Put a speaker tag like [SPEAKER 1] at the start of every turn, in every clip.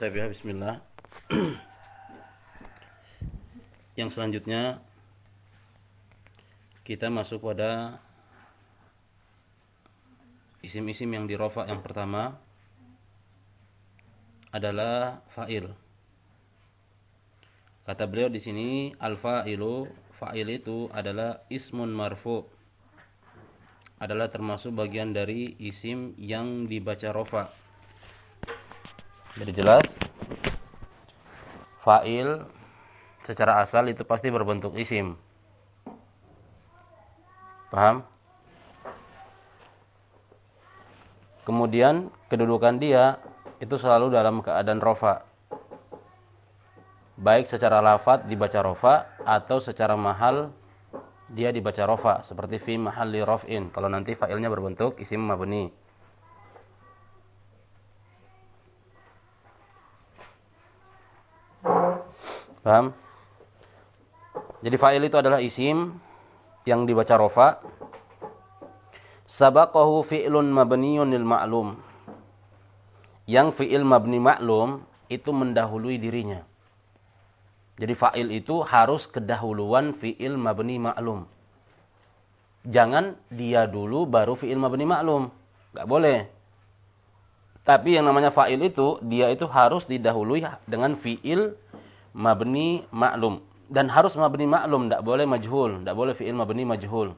[SPEAKER 1] Tapi ya, bismillah. Yang selanjutnya kita masuk pada isim-isim yang dirofa yang pertama adalah fa'il. Kata beliau di sini al-fa'ilu fa'il itu adalah ismun marfu. Adalah termasuk bagian dari isim yang dibaca rofa. Jadi jelas fa'il secara asal itu pasti berbentuk isim. Paham? Kemudian kedudukan dia itu selalu dalam keadaan rofa. Baik secara lafat dibaca rofa atau secara mahal dia dibaca rofa seperti fi mahalli rof'in kalau nanti fa'ilnya berbentuk isim mabni. Paham? Jadi fa'il itu adalah isim yang dibaca rofa. Sabaqahu fi'lun mabniyun lil ma'lum. Yang fi'il mabni ma'lum itu mendahului dirinya. Jadi fa'il itu harus kedahuluan fi'il mabni ma'lum. Jangan dia dulu baru fi'il mabni ma'lum. Gak boleh. Tapi yang namanya fa'il itu, dia itu harus didahului dengan fi'il mabni maklum dan harus mabni maklum, tidak boleh majhul, tidak boleh fiil mabni majhul.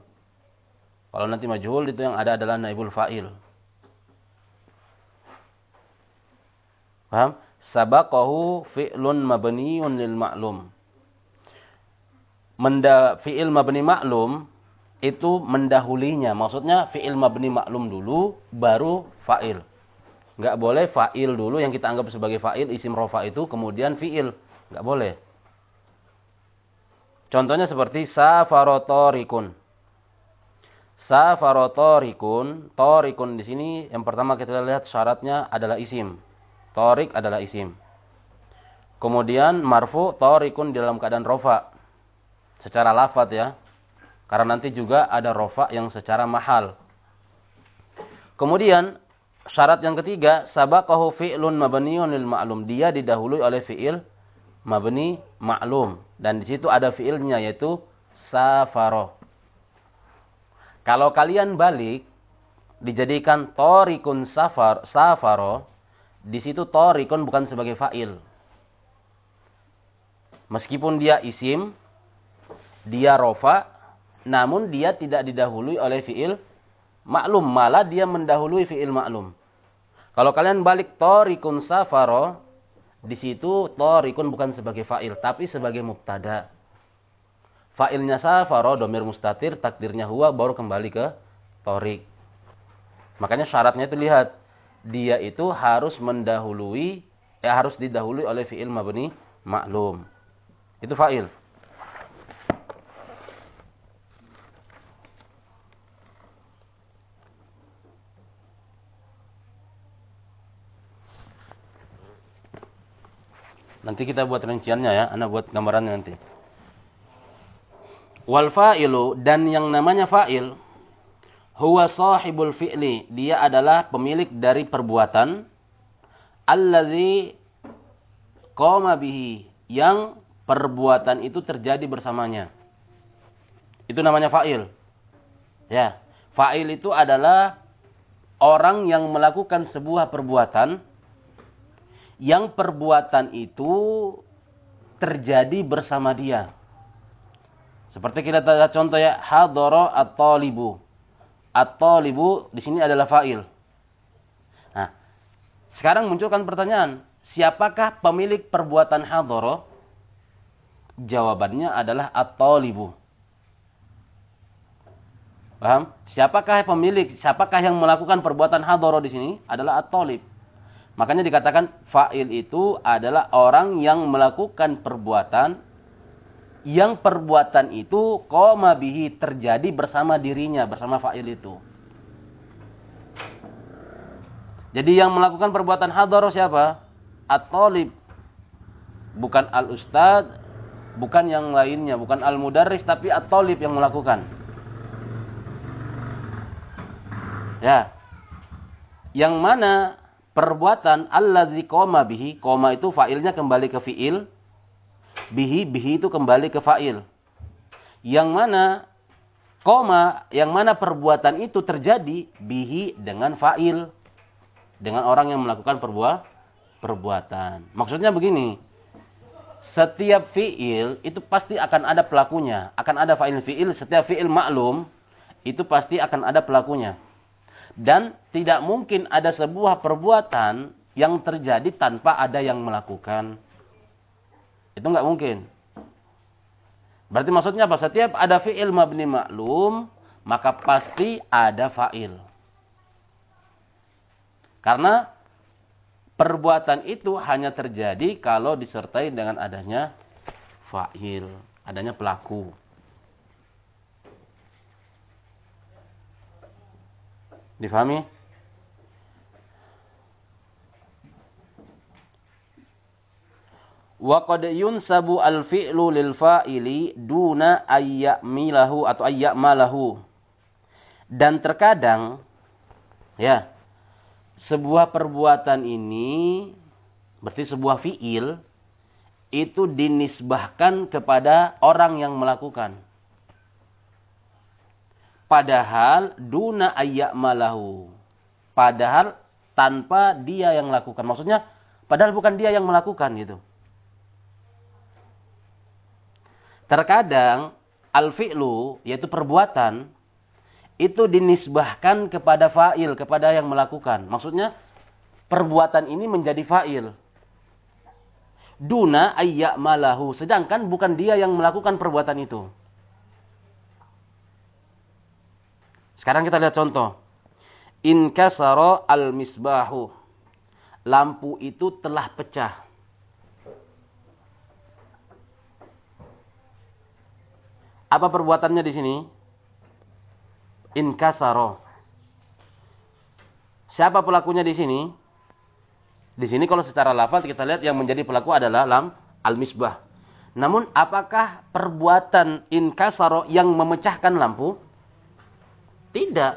[SPEAKER 1] Kalau nanti majhul itu yang ada adalah naibul fa'il. Paham? Sabaqahu fi'lun mabniun lil ma'lum. Menda fi'il mabni maklum itu mendahulinya. Maksudnya fi'il mabni maklum dulu baru fa'il. Enggak boleh fa'il dulu yang kita anggap sebagai fa'il isim rofa itu kemudian fi'il. Enggak boleh. Contohnya seperti safarotorikun. Safarotorikun, torikun di sini yang pertama kita lihat syaratnya adalah isim. Torik adalah isim. Kemudian marfu torikun dalam keadaan rofa. Secara lafat ya. Karena nanti juga ada rofa yang secara mahal. Kemudian syarat yang ketiga, sabaqahu fi'lun mabniun lil ma'lum. Dia didahului oleh fi'il mabni maklum dan di situ ada fiilnya yaitu safaro. Kalau kalian balik dijadikan torikun safar safaro, di situ torikun bukan sebagai fa'il. Meskipun dia isim, dia rofa, namun dia tidak didahului oleh fiil maklum, malah dia mendahului fiil maklum. Kalau kalian balik torikun safaro, di situ torikun bukan sebagai fa'il, tapi sebagai mubtada. Fa'ilnya safaro, domir mustatir, takdirnya huwa, baru kembali ke torik. Makanya syaratnya itu lihat. Dia itu harus mendahului, eh harus didahului oleh fi'il mabni maklum. Itu fa'il. Nanti kita buat rinciannya ya, Anda buat gambarannya nanti. Wal fa'ilu dan yang namanya fa'il huwa sahibul fi'li, dia adalah pemilik dari perbuatan allazi qama bihi, yang perbuatan itu terjadi bersamanya. Itu namanya fa'il. Ya, fa'il itu adalah orang yang melakukan sebuah perbuatan yang perbuatan itu terjadi bersama dia. Seperti kita lihat contoh ya, hadoro atau libu. Atau libu di sini adalah fa'il. Nah, sekarang munculkan pertanyaan, siapakah pemilik perbuatan hadoro? Jawabannya adalah atau libu. Paham? Siapakah pemilik, siapakah yang melakukan perbuatan hadoro di sini? Adalah at-talib. Makanya dikatakan fa'il itu adalah orang yang melakukan perbuatan yang perbuatan itu koma bihi terjadi bersama dirinya, bersama fa'il itu. Jadi yang melakukan perbuatan hadar siapa? At-talib. Bukan al-ustad, bukan yang lainnya, bukan al-mudarris tapi at-talib yang melakukan. Ya. Yang mana perbuatan allazi koma bihi, koma itu fa'ilnya kembali ke fi'il, bihi, bihi itu kembali ke fa'il. Yang mana koma, yang mana perbuatan itu terjadi bihi dengan fa'il. Dengan orang yang melakukan perbuat, perbuatan. Maksudnya begini, setiap fi'il itu pasti akan ada pelakunya. Akan ada fa'il fi'il, setiap fi'il maklum itu pasti akan ada pelakunya. Dan tidak mungkin ada sebuah perbuatan yang terjadi tanpa ada yang melakukan. Itu nggak mungkin. Berarti maksudnya apa? Setiap ada fi'il mabni maklum, maka pasti ada fa'il. Karena perbuatan itu hanya terjadi kalau disertai dengan adanya fa'il, adanya pelaku. Difahami? Wa qad yunsabu al-fi'lu lil fa'ili duna ayyamilahu atau ayyamalahu. Dan terkadang ya sebuah perbuatan ini berarti sebuah fi'il itu dinisbahkan kepada orang yang melakukan. Padahal duna ayyak malahu. Padahal tanpa dia yang melakukan. Maksudnya, padahal bukan dia yang melakukan gitu. Terkadang al-fi'lu yaitu perbuatan itu dinisbahkan kepada fa'il, kepada yang melakukan. Maksudnya perbuatan ini menjadi fa'il. Duna ayyak malahu. Sedangkan bukan dia yang melakukan perbuatan itu. Sekarang kita lihat contoh. Inkasaro al-misbahu. Lampu itu telah pecah. Apa perbuatannya di sini? Inkasaro. Siapa pelakunya di sini? Di sini kalau secara lafaz kita lihat yang menjadi pelaku adalah lam al-misbah. Namun apakah perbuatan inkasaro yang memecahkan lampu? Tidak.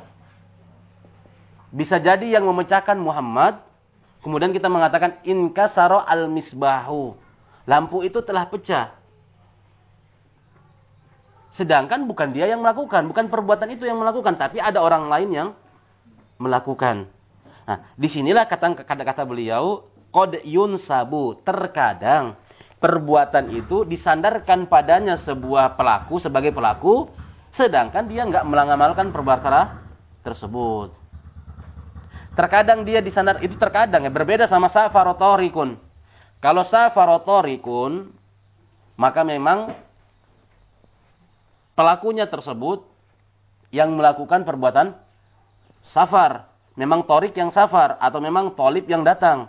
[SPEAKER 1] Bisa jadi yang memecahkan Muhammad, kemudian kita mengatakan inkasaro al-misbahu. Lampu itu telah pecah. Sedangkan bukan dia yang melakukan, bukan perbuatan itu yang melakukan, tapi ada orang lain yang melakukan. Nah, di sinilah kata kata beliau, kod yun sabu. Terkadang perbuatan itu disandarkan padanya sebuah pelaku sebagai pelaku, Sedangkan dia nggak mengamalkan perbuatan tersebut. Terkadang dia di sana itu terkadang ya berbeda sama safarotorikun. Kalau safarotorikun maka memang pelakunya tersebut yang melakukan perbuatan safar. Memang torik yang safar atau memang tolip yang datang.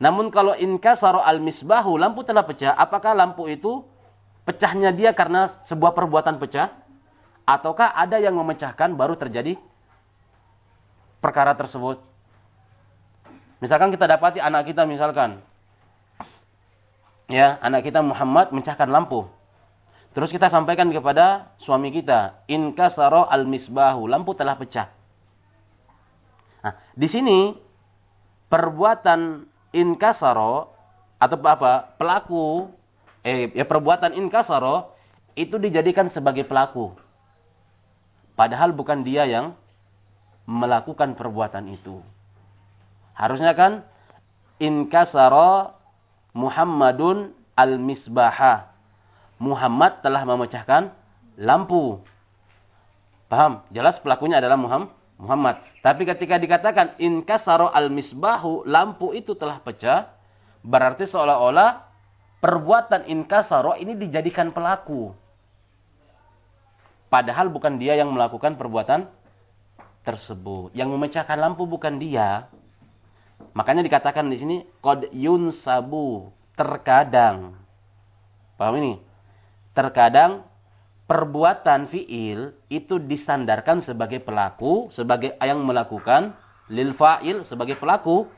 [SPEAKER 1] Namun kalau inkasaro al-misbahu, lampu telah pecah. Apakah lampu itu pecahnya dia karena sebuah perbuatan pecah? Ataukah ada yang memecahkan baru terjadi perkara tersebut? Misalkan kita dapati anak kita misalkan. Ya, anak kita Muhammad mencahkan lampu. Terus kita sampaikan kepada suami kita, inkasaro al-misbahu, lampu telah pecah. Nah, di sini perbuatan inkasaro atau apa? Pelaku eh ya perbuatan inkasaro itu dijadikan sebagai pelaku. Padahal bukan dia yang melakukan perbuatan itu. Harusnya kan inkasara Muhammadun al-misbaha. Muhammad telah memecahkan lampu. Paham? Jelas pelakunya adalah Muhammad. Tapi ketika dikatakan inkasaro al-misbahu, lampu itu telah pecah, berarti seolah-olah perbuatan inkasaro ini dijadikan pelaku. Padahal bukan dia yang melakukan perbuatan tersebut. Yang memecahkan lampu bukan dia. Makanya dikatakan di sini kod yun sabu terkadang. Paham ini? Terkadang perbuatan fiil itu disandarkan sebagai pelaku, sebagai yang melakukan lil fa'il sebagai pelaku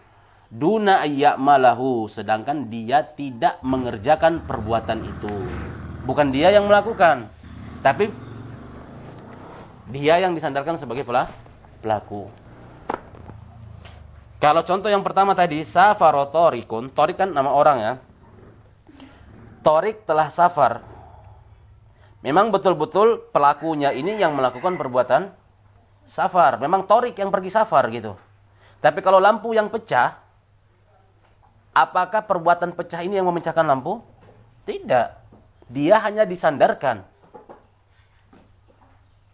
[SPEAKER 1] duna malahu sedangkan dia tidak mengerjakan perbuatan itu. Bukan dia yang melakukan, tapi dia yang disandarkan sebagai pelaku. Kalau contoh yang pertama tadi, safaro torikun. Torik kan nama orang ya. Torik telah safar. Memang betul-betul pelakunya ini yang melakukan perbuatan safar. Memang torik yang pergi safar gitu. Tapi kalau lampu yang pecah, apakah perbuatan pecah ini yang memecahkan lampu? Tidak. Dia hanya disandarkan.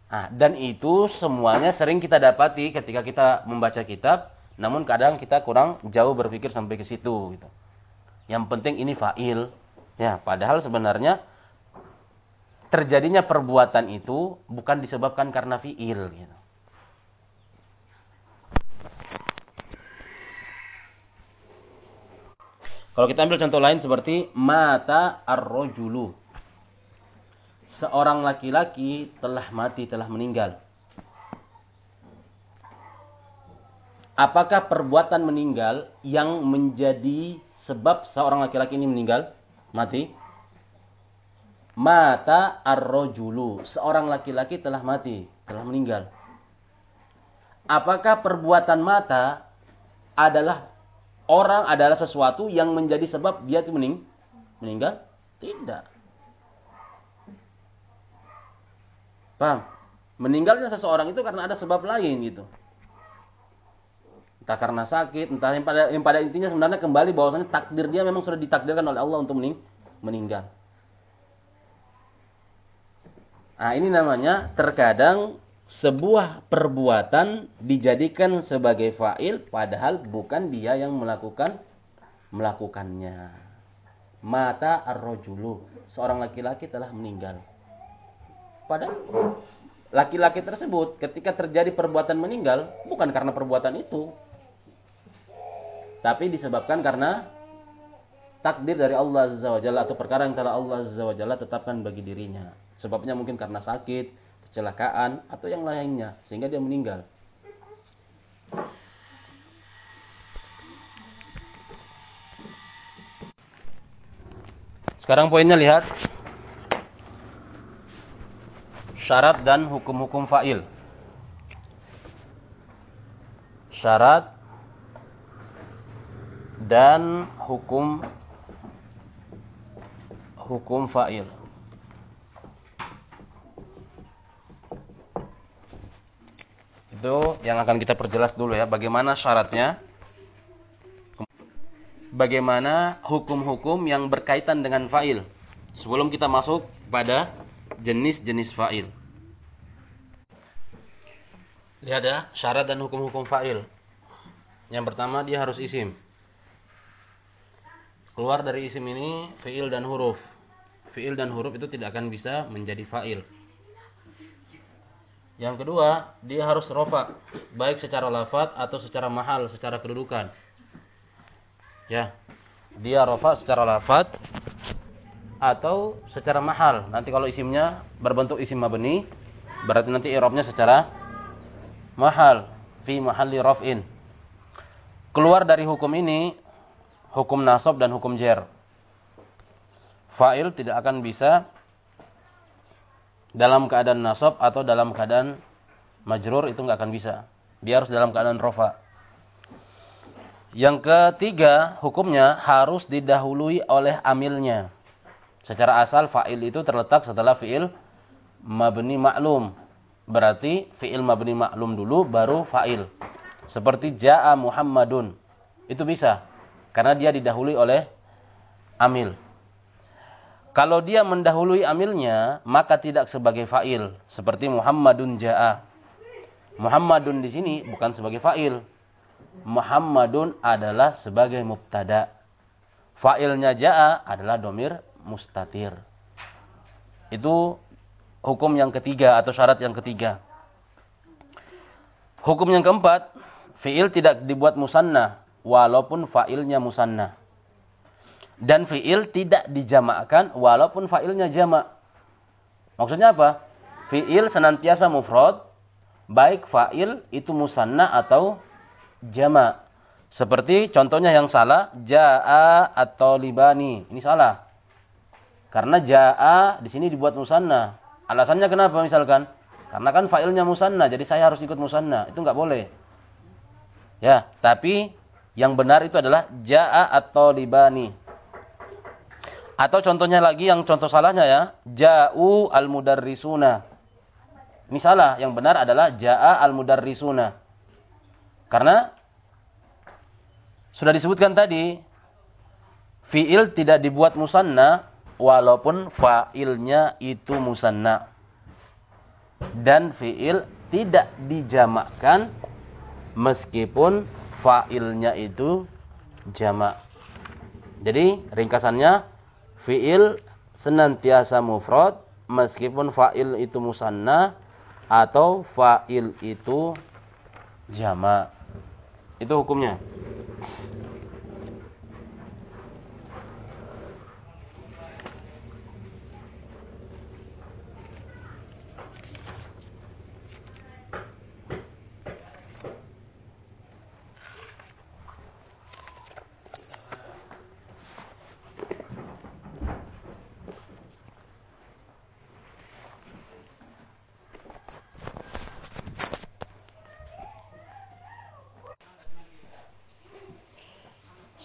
[SPEAKER 1] Nah, dan itu semuanya sering kita dapati ketika kita membaca kitab, namun kadang kita kurang jauh berpikir sampai ke situ. Gitu. Yang penting ini fa'il. Ya, padahal sebenarnya terjadinya perbuatan itu bukan disebabkan karena fi'il. Gitu. Kalau kita ambil contoh lain seperti mata ar-rajulu. Seorang laki-laki telah mati, telah meninggal. Apakah perbuatan meninggal yang menjadi sebab seorang laki-laki ini meninggal? Mati? Mata ar-rajulu. Seorang laki-laki telah mati, telah meninggal. Apakah perbuatan mata adalah orang adalah sesuatu yang menjadi sebab dia itu mening meninggal? Tidak. Paham? Meninggalnya seseorang itu karena ada sebab lain gitu. Entah karena sakit, entah yang pada, yang pada intinya sebenarnya kembali bahwasanya takdir dia memang sudah ditakdirkan oleh Allah untuk mening meninggal. Nah, ini namanya terkadang sebuah perbuatan dijadikan sebagai fa'il padahal bukan dia yang melakukan melakukannya. Mata ar-rajulu, seorang laki-laki telah meninggal. Padahal laki-laki tersebut ketika terjadi perbuatan meninggal bukan karena perbuatan itu. Tapi disebabkan karena takdir dari Allah Azza wa Jalla atau perkara yang telah Allah Azza wa Jalla tetapkan bagi dirinya. Sebabnya mungkin karena sakit, kecelakaan atau yang lainnya sehingga dia meninggal. Sekarang poinnya lihat syarat dan hukum-hukum fa'il. Syarat dan hukum hukum fa'il. Itu yang akan kita perjelas dulu ya. Bagaimana syaratnya. Bagaimana hukum-hukum yang berkaitan dengan fa'il. Sebelum kita masuk pada jenis-jenis fa'il. Lihat ya, syarat dan hukum-hukum fa'il. Yang pertama dia harus isim. Keluar dari isim ini fi'il dan huruf. Fi'il dan huruf itu tidak akan bisa menjadi fa'il. Yang kedua, dia harus rofa, baik secara lafat atau secara mahal, secara kedudukan. Ya, dia rofa secara lafat atau secara mahal. Nanti kalau isimnya berbentuk isim mabni, berarti nanti irobnya secara mahal fi mahalli raf'in. Keluar dari hukum ini hukum nasab dan hukum jer. Fa'il tidak akan bisa dalam keadaan nasab atau dalam keadaan majrur itu nggak akan bisa. Dia harus dalam keadaan rofa. Yang ketiga, hukumnya harus didahului oleh amilnya. Secara asal fa'il itu terletak setelah fi'il mabni maklum. Berarti fi'il mabni maklum dulu baru fa'il. Seperti ja'a Muhammadun. Itu bisa. Karena dia didahului oleh amil. Kalau dia mendahului amilnya, maka tidak sebagai fa'il. Seperti Muhammadun ja'a. Muhammadun di sini bukan sebagai fa'il. Muhammadun adalah sebagai mubtada. Fa'ilnya ja'a adalah domir mustatir. Itu hukum yang ketiga atau syarat yang ketiga. Hukum yang keempat, fi'il tidak dibuat musanna walaupun fa'ilnya musanna. Dan fi'il tidak dijamakkan walaupun fa'ilnya jamak. Maksudnya apa? Fi'il senantiasa mufrad, baik fa'il itu musanna atau jamak. Seperti contohnya yang salah, ja'a atau libani. Ini salah. Karena ja'a di sini dibuat musanna. Alasannya kenapa misalkan? Karena kan fa'ilnya musanna, jadi saya harus ikut musanna. Itu nggak boleh. Ya, tapi yang benar itu adalah jaa atau libani. Atau contohnya lagi yang contoh salahnya ya, ja'u al-mudarrisuna. Ini salah, yang benar adalah ja'a al-mudarrisuna. Karena sudah disebutkan tadi fiil tidak dibuat musanna walaupun fa'ilnya itu musanna. Dan fiil tidak dijamakkan meskipun fa'ilnya itu jamak. Jadi ringkasannya fiil senantiasa mufrad meskipun fa'il itu musanna atau fa'il itu jama. Itu hukumnya.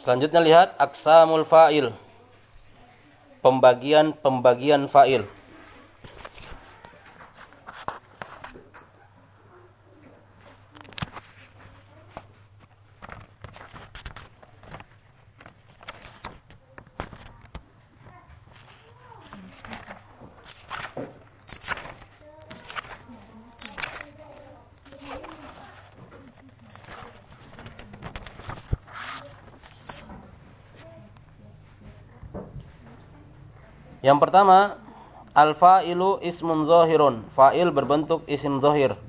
[SPEAKER 1] Selanjutnya lihat aksamul fa'il. Pembagian-pembagian fa'il. Yang pertama, al-fa'ilu ismun zahirun. Fa'il berbentuk isim zahir.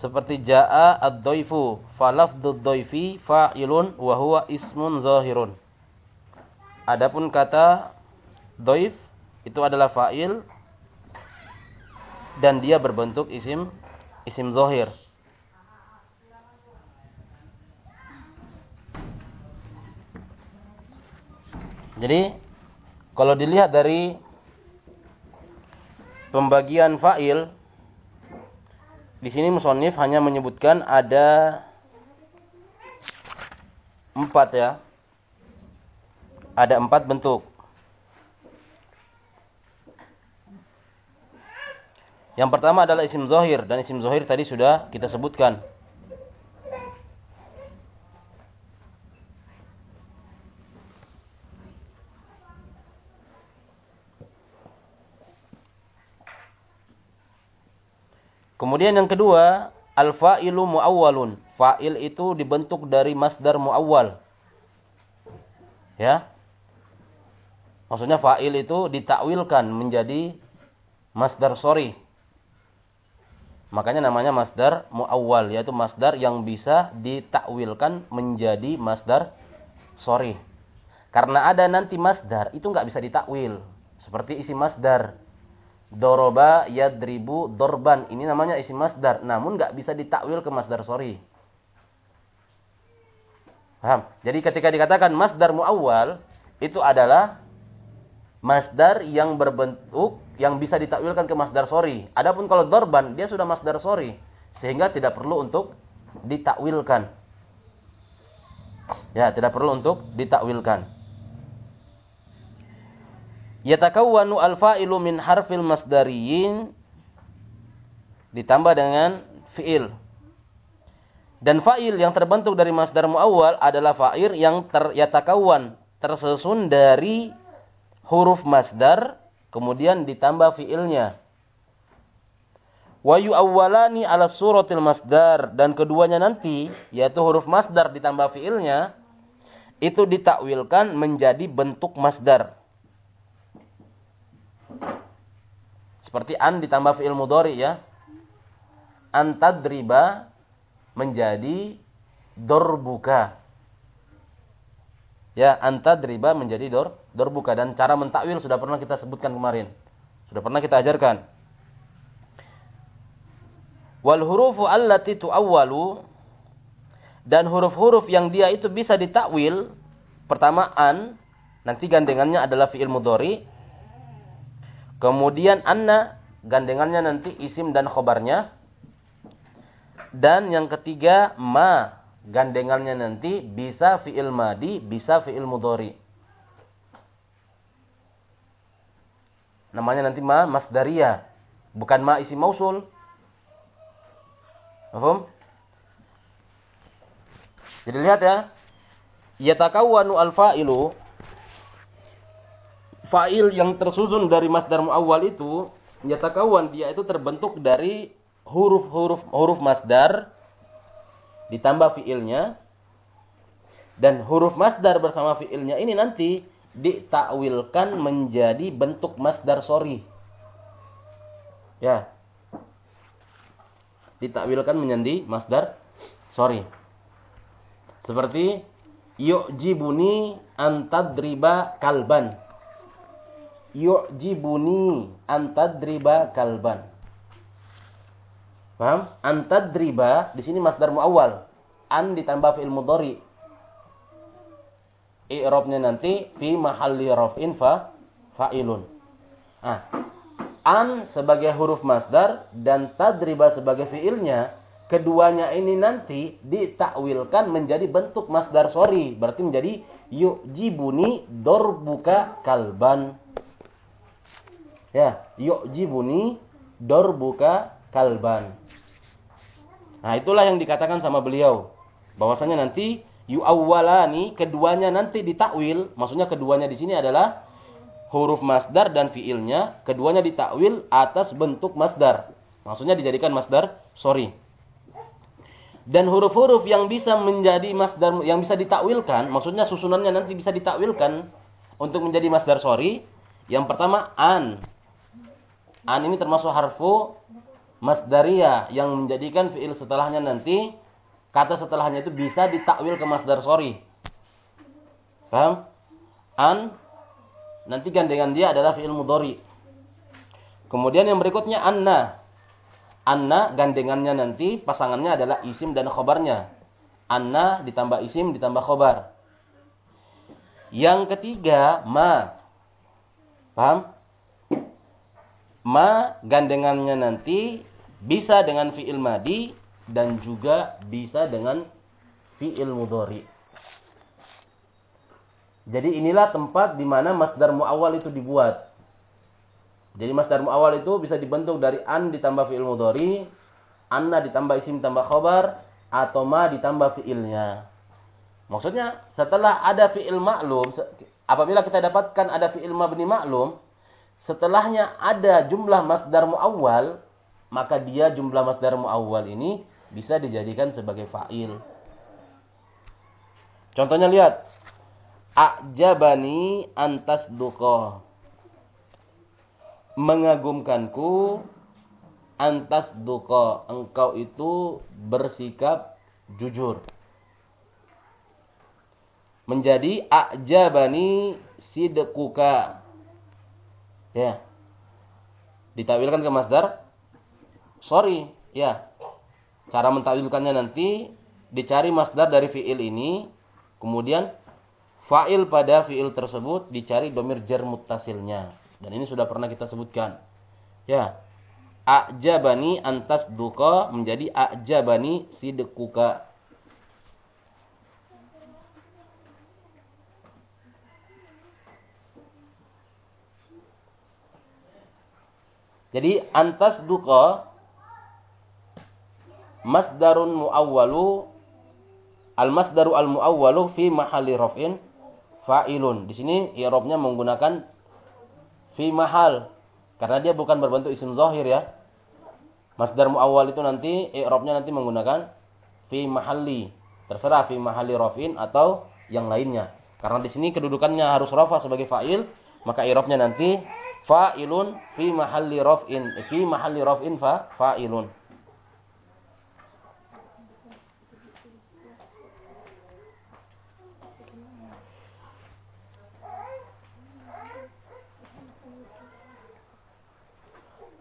[SPEAKER 1] Seperti ja'a ad-doifu. Falafdud doifi fa'ilun wa huwa ismun zahirun. Adapun kata doif itu adalah fa'il dan dia berbentuk isim isim zahir. Jadi kalau dilihat dari pembagian fa'il, di sini musonif hanya menyebutkan ada empat ya. Ada empat bentuk. Yang pertama adalah isim zohir. Dan isim zohir tadi sudah kita sebutkan. Kemudian yang kedua, al-fa'ilu muawwalun. Fa'il itu dibentuk dari masdar muawwal. Ya. Maksudnya fa'il itu ditakwilkan menjadi masdar sorry. Makanya namanya masdar muawwal, yaitu masdar yang bisa ditakwilkan menjadi masdar sorry. Karena ada nanti masdar, itu nggak bisa ditakwil. Seperti isi masdar. Doroba yadribu dorban. Ini namanya isim masdar. Namun nggak bisa ditakwil ke masdar sorry. Paham? Jadi ketika dikatakan masdar muawwal, itu adalah masdar yang berbentuk yang bisa ditakwilkan ke masdar sorry. Adapun kalau dorban, dia sudah masdar sorry. Sehingga tidak perlu untuk ditakwilkan. Ya, tidak perlu untuk ditakwilkan. Yatakawwanu al-fa'ilu min harfil masdariyin ditambah dengan fi'il. Dan fa'il yang terbentuk dari masdar muawwal adalah fa'il yang ter, yatakawwan tersusun dari huruf masdar kemudian ditambah fi'ilnya. Wa yu'awwalani ala suratil masdar dan keduanya nanti yaitu huruf masdar ditambah fi'ilnya itu ditakwilkan menjadi bentuk masdar. Seperti an ditambah fi'il mudhari ya. Antadriba menjadi dorbuka. Ya, antadriba menjadi dor dorbuka dan cara mentakwil sudah pernah kita sebutkan kemarin. Sudah pernah kita ajarkan. Wal hurufu allati tuawwalu dan huruf-huruf yang dia itu bisa ditakwil pertama an nanti gandengannya adalah fi'il mudhari Kemudian anna gandengannya nanti isim dan khobarnya. Dan yang ketiga ma gandengannya nanti bisa fi'il madi, bisa fi'il mudhari. Namanya nanti ma masdaria, bukan ma isi mausul. Paham? Jadi lihat ya. Yatakawwanu al-fa'ilu fa'il yang tersusun dari masdar muawwal itu yatakawwan dia itu terbentuk dari huruf-huruf huruf masdar ditambah fiilnya dan huruf masdar bersama fiilnya ini nanti ditakwilkan menjadi bentuk masdar sorry. Ya. Ditakwilkan menjadi masdar sorry. Seperti yu'jibuni antadriba kalban. Yu'jibuni antadriba kalban. Paham? Antadriba di sini masdar muawwal. An ditambah fi'il mudhari i'rabnya nanti fi mahalli raf'in fa fa'ilun. Ah. An sebagai huruf masdar dan tadriba sebagai fiilnya, keduanya ini nanti ditakwilkan menjadi bentuk masdar sorry. Berarti menjadi yu'jibuni dorbuka kalban. Ya, yu'jibuni dorbuka kalban. Nah, itulah yang dikatakan sama beliau. Bahwasanya nanti yu'awwalani keduanya nanti ditakwil, maksudnya keduanya di sini adalah huruf masdar dan fiilnya, keduanya ditakwil atas bentuk masdar. Maksudnya dijadikan masdar, sorry. Dan huruf-huruf yang bisa menjadi masdar yang bisa ditakwilkan, maksudnya susunannya nanti bisa ditakwilkan untuk menjadi masdar sorry. Yang pertama an. An ini termasuk harfu masdaria yang menjadikan fiil setelahnya nanti kata setelahnya itu bisa ditakwil ke masdar sorry. Paham? An nanti gandengan dia adalah fi'il mudhari. Kemudian yang berikutnya anna. Anna gandengannya nanti pasangannya adalah isim dan khobarnya. Anna ditambah isim ditambah khobar. Yang ketiga ma. Paham? Ma gandengannya nanti bisa dengan fi'il madi dan juga bisa dengan fi'il mudhari. Jadi inilah tempat di mana masdar muawwal itu dibuat. Jadi masdar muawwal itu bisa dibentuk dari an ditambah fi'il mudhari, anna ditambah isim ditambah khabar atau ma ditambah fi'ilnya. Maksudnya setelah ada fi'il maklum, apabila kita dapatkan ada fi'il mabni maklum, setelahnya ada jumlah masdar muawwal, maka dia jumlah masdar muawwal ini bisa dijadikan sebagai fa'il. Contohnya lihat. A'jabani antas duko. Mengagumkanku antas duko. Engkau itu bersikap jujur. Menjadi a'jabani sidquka. Ya. Ditawilkan ke masdar. Sorry. Ya. Cara mentakwilkannya nanti dicari masdar dari fiil ini, kemudian fa'il pada fiil tersebut dicari domir jar muttasilnya. Dan ini sudah pernah kita sebutkan. Ya. A'jabani antas duka menjadi a'jabani sidquka. Jadi antas duka masdarun muawwalu al masdaru al muawwalu fi mahalli raf'in fa'ilun. Di sini i'rabnya menggunakan fi mahal karena dia bukan berbentuk isim zahir ya. Masdar muawwal itu nanti i'rabnya nanti menggunakan fi mahalli. Terserah fi mahalli raf'in atau yang lainnya. Karena di sini kedudukannya harus rafa sebagai fa'il, maka i'rabnya nanti fa'ilun fi mahalli raf'in fi mahalli raf'in fa fa'ilun.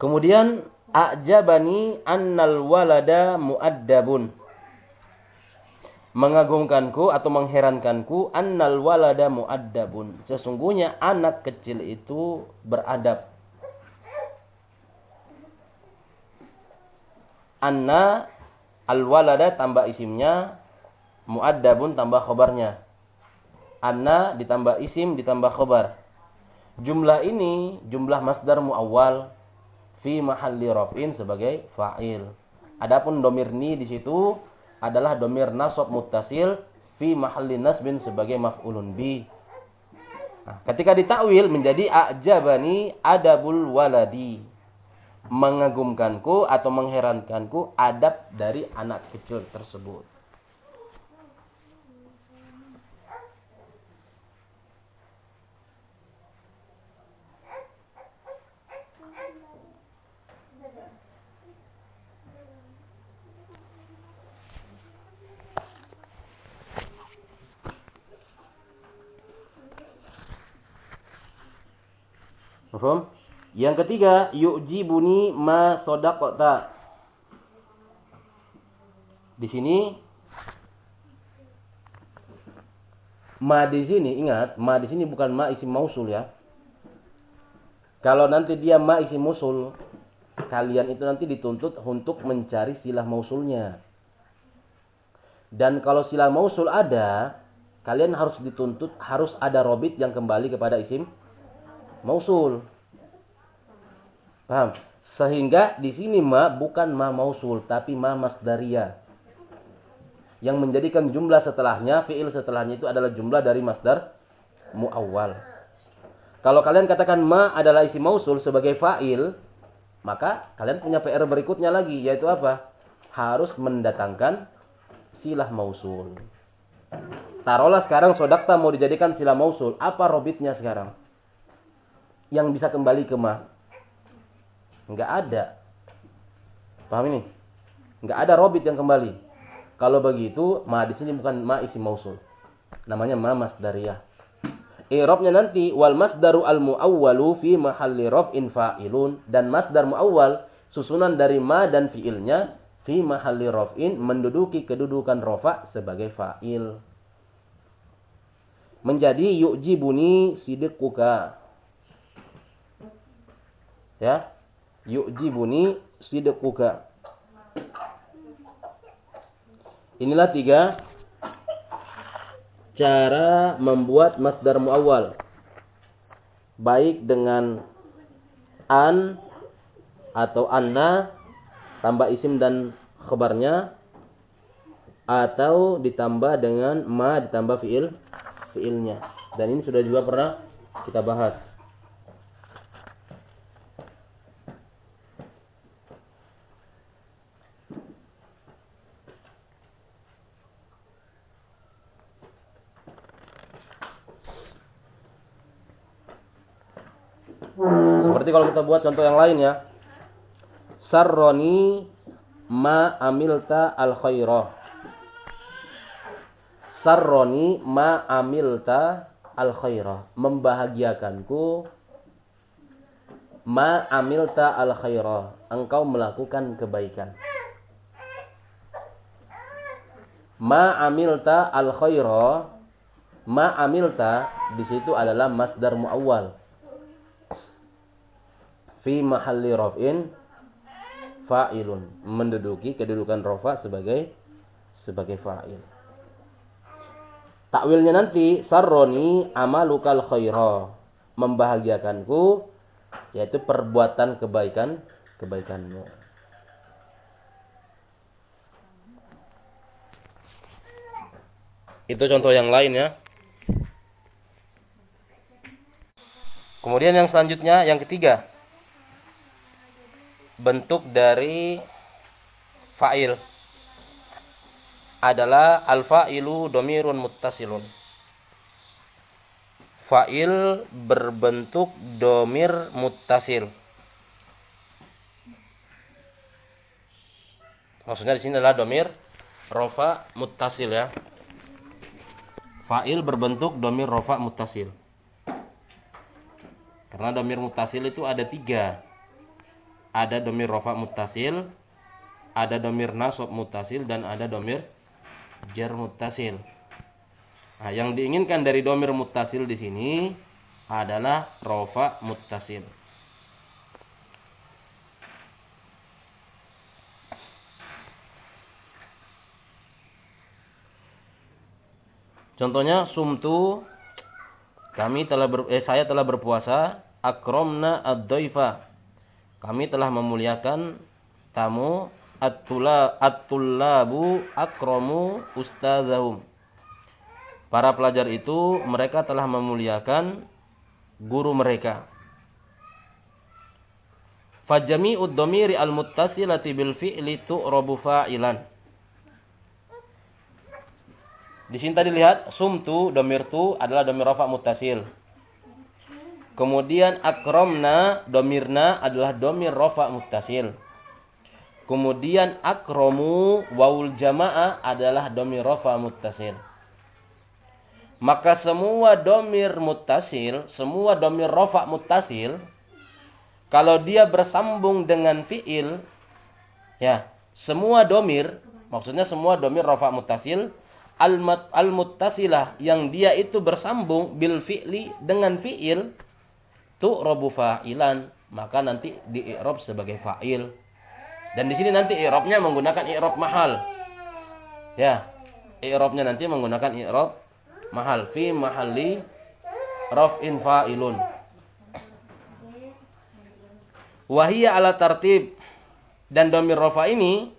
[SPEAKER 1] Kemudian a'jabani annal walada muaddabun. Mengagumkanku atau mengherankanku annal walada muaddabun. Sesungguhnya anak kecil itu beradab. Anna Al-walada tambah isimnya, mu'addabun tambah khobarnya. Anna ditambah isim ditambah khobar. Jumlah ini jumlah masdar muawwal fi mahalli raf'in sebagai fa'il. Adapun domir ni di situ adalah domir nasab muttasil fi mahalli nasbin sebagai maf'ulun bi. Nah, ketika ditakwil menjadi a'jabani adabul waladi. Mengagumkanku atau mengherankanku adab dari anak kecil tersebut. Paham? Yang ketiga, yu'jibuni ma sodaqota. Di sini ma di sini ingat, ma di sini bukan ma isim mausul ya. Kalau nanti dia ma isim mausul, kalian itu nanti dituntut untuk mencari silah mausulnya. Dan kalau silah mausul ada, kalian harus dituntut harus ada robit yang kembali kepada isim mausul. Paham? Sehingga di sini ma bukan ma mausul tapi ma masdaria. Yang menjadikan jumlah setelahnya, fiil setelahnya itu adalah jumlah dari masdar muawwal. Kalau kalian katakan ma adalah isi mausul sebagai fa'il, maka kalian punya PR berikutnya lagi yaitu apa? Harus mendatangkan silah mausul. Taruhlah sekarang sodakta mau dijadikan silah mausul. Apa robitnya sekarang? yang bisa kembali ke ma? Enggak ada. Paham ini? Enggak ada robit yang kembali. Kalau begitu, ma di sini bukan ma isi mausul. Namanya ma masdariyah. I'rabnya nanti wal masdaru al muawwalu fi mahalli raf'in fa'ilun dan masdar muawwal susunan dari ma dan fiilnya fi mahalli raf'in menduduki kedudukan rofa sebagai fa'il. Menjadi yu'jibuni sidquka ya yu'jibuni sidquka. Inilah tiga cara membuat masdar muawwal. Baik dengan an atau anna tambah isim dan khabarnya atau ditambah dengan ma ditambah fiil fiilnya. Dan ini sudah juga pernah kita bahas Seperti kalau buat contoh yang lain ya. Sarroni ma amilta al khairah. Sarroni ma amilta al khairah. Membahagiakanku ma amilta al khairah. Engkau melakukan kebaikan. Ma amilta al khairah. Ma amilta di situ adalah masdar muawwal fi mahalli raf'in fa'ilun. Menduduki kedudukan rofa sebagai sebagai fa'il. Takwilnya nanti sarroni amalukal khaira. Membahagiakanku yaitu perbuatan kebaikan kebaikanmu. Itu contoh yang lain ya. Kemudian yang selanjutnya yang ketiga bentuk dari fa'il adalah al-fa'ilu domirun muttasilun. Fa'il berbentuk domir muttasil. Maksudnya di sini adalah domir rofa muttasil ya. Fa'il berbentuk domir rofa muttasil. Karena domir muttasil itu ada tiga ada domir rofa mutasil, ada domir nasab mutasil, dan ada domir jar mutasil. Nah, yang diinginkan dari domir mutasil di sini adalah rofa mutasil. Contohnya sumtu kami telah ber, eh, saya telah berpuasa akromna ad-dhaifa kami telah memuliakan tamu at-tullabu akramu ustazahum. Para pelajar itu mereka telah memuliakan guru mereka. Fajami'ud dhamiri al-muttasilati bil fi'li tu'rabu fa'ilan. Di sini tadi lihat sumtu domir adalah domir rafa muttasil. Kemudian akromna domirna adalah domir rafa muttasil. Kemudian akromu waul jamaah adalah domir rafa muttasil. Maka semua domir muttasil, semua domir rafa muttasil kalau dia bersambung dengan fiil, ya, semua domir, maksudnya semua domir rofa mutasil, al-muttasilah yang dia itu bersambung bil fi'li dengan fi'il, tu robu fa'ilan, maka nanti di i'rab sebagai fa'il. Dan di sini nanti i'rabnya menggunakan i'rab mahal. Ya, i'rabnya nanti menggunakan i'rab mahal fi mahalli raf'in fa'ilun. Wahia ala tartib. Dan domir rofa ini,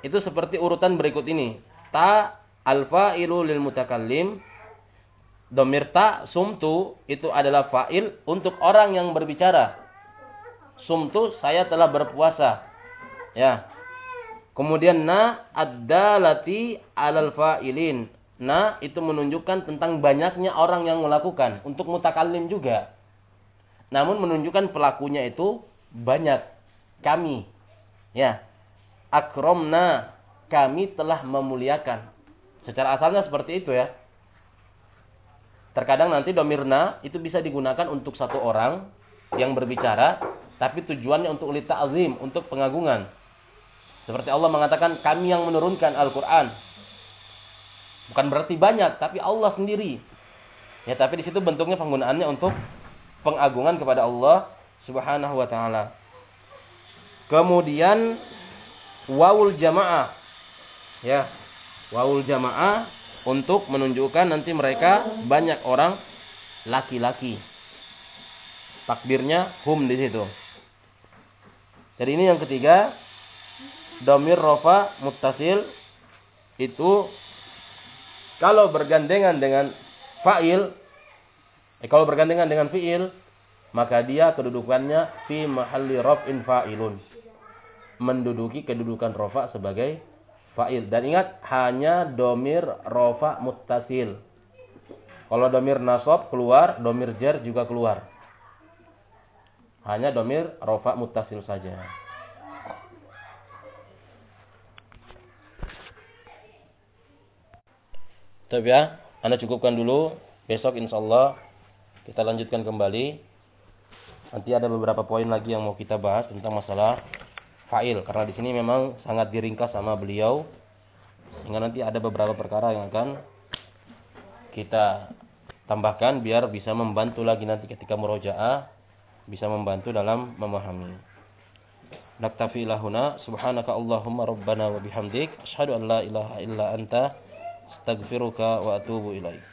[SPEAKER 1] itu seperti urutan berikut ini. Ta alfa ilu lil mutakallim. Domir ta sumtu itu adalah fa'il untuk orang yang berbicara. Sumtu saya telah berpuasa. Ya. Kemudian na ad-dalati alal fa'ilin. Na itu menunjukkan tentang banyaknya orang yang melakukan. Untuk mutakallim juga. Namun menunjukkan pelakunya itu banyak kami ya akromna kami telah memuliakan secara asalnya seperti itu ya terkadang nanti domirna itu bisa digunakan untuk satu orang yang berbicara tapi tujuannya untuk lita azim untuk pengagungan seperti Allah mengatakan kami yang menurunkan Al-Qur'an bukan berarti banyak tapi Allah sendiri ya tapi di situ bentuknya penggunaannya untuk pengagungan kepada Allah Subhanahu wa taala. Kemudian wawul jamaah. Ya. Wawul jamaah untuk menunjukkan nanti mereka banyak orang laki-laki. Takbirnya hum di situ. Jadi ini yang ketiga, domir rofa muttasil itu kalau bergandengan dengan fa'il, eh, kalau bergandengan dengan fi'il, maka dia kedudukannya fi mahalli raf'in fa'ilun. Menduduki kedudukan rofa sebagai fa'il. Dan ingat, hanya domir rofa muttasil. Kalau domir nasab keluar, domir jar juga keluar. Hanya domir rofa muttasil saja. Tapi ya, Anda cukupkan dulu. Besok insya Allah kita lanjutkan kembali. Nanti ada beberapa poin lagi yang mau kita bahas tentang masalah fa'il. Karena di sini memang sangat diringkas sama beliau. Sehingga nanti ada beberapa perkara yang akan kita tambahkan biar bisa membantu lagi nanti ketika murojaah bisa membantu dalam memahami. Naktafi lahuna subhanaka Allahumma rabbana wa bihamdik. Asyhadu an la ilaha illa anta. Astaghfiruka wa atubu ilaik.